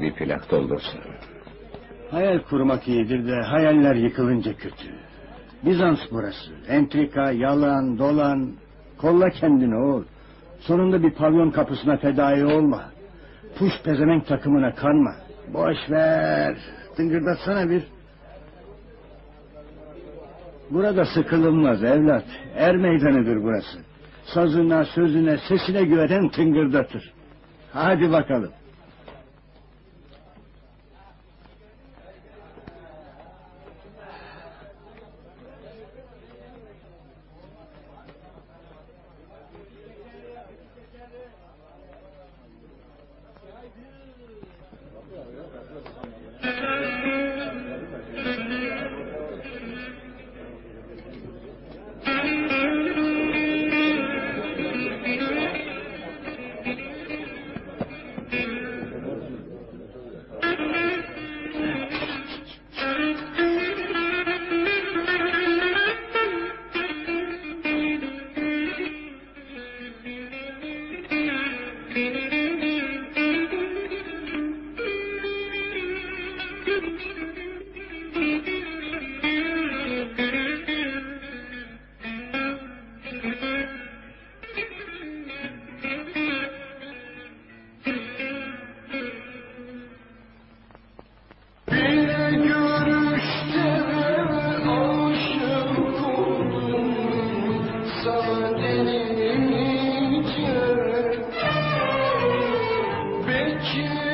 Bir plak doldursun. Hayal kurmak iyidir de hayaller yıkılınca kötü. Bizans burası. Entrika, yalan, dolan. Kolla kendini oğul. Sonunda bir pavyon kapısına fedai olma. Puş pezevenk takımına kanma. Boş ver. Tıngırdatsana bir. Burada sıkılınmaz evlat. Er meydanıdır burası. Sazına, sözüne, sesine güvenen tıngırdatır. Hadi bakalım. Can you.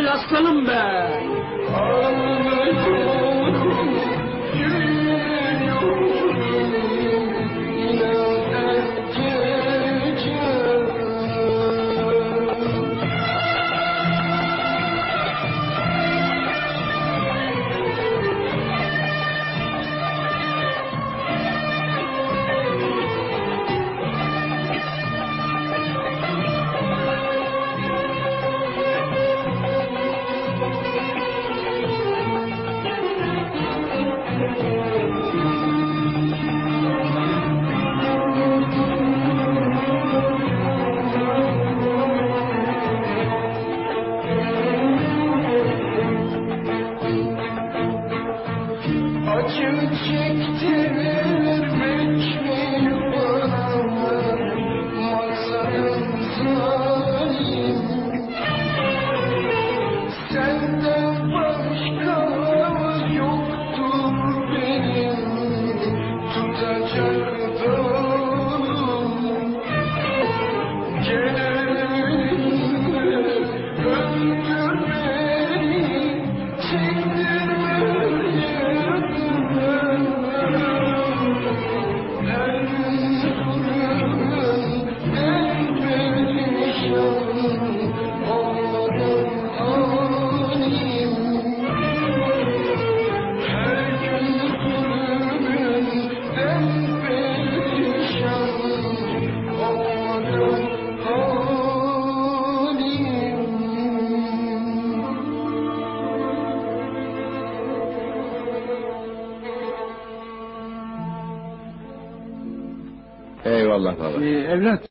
Helal aslanım be. Acı çektirmek Eyvallah baba. Ee, evlat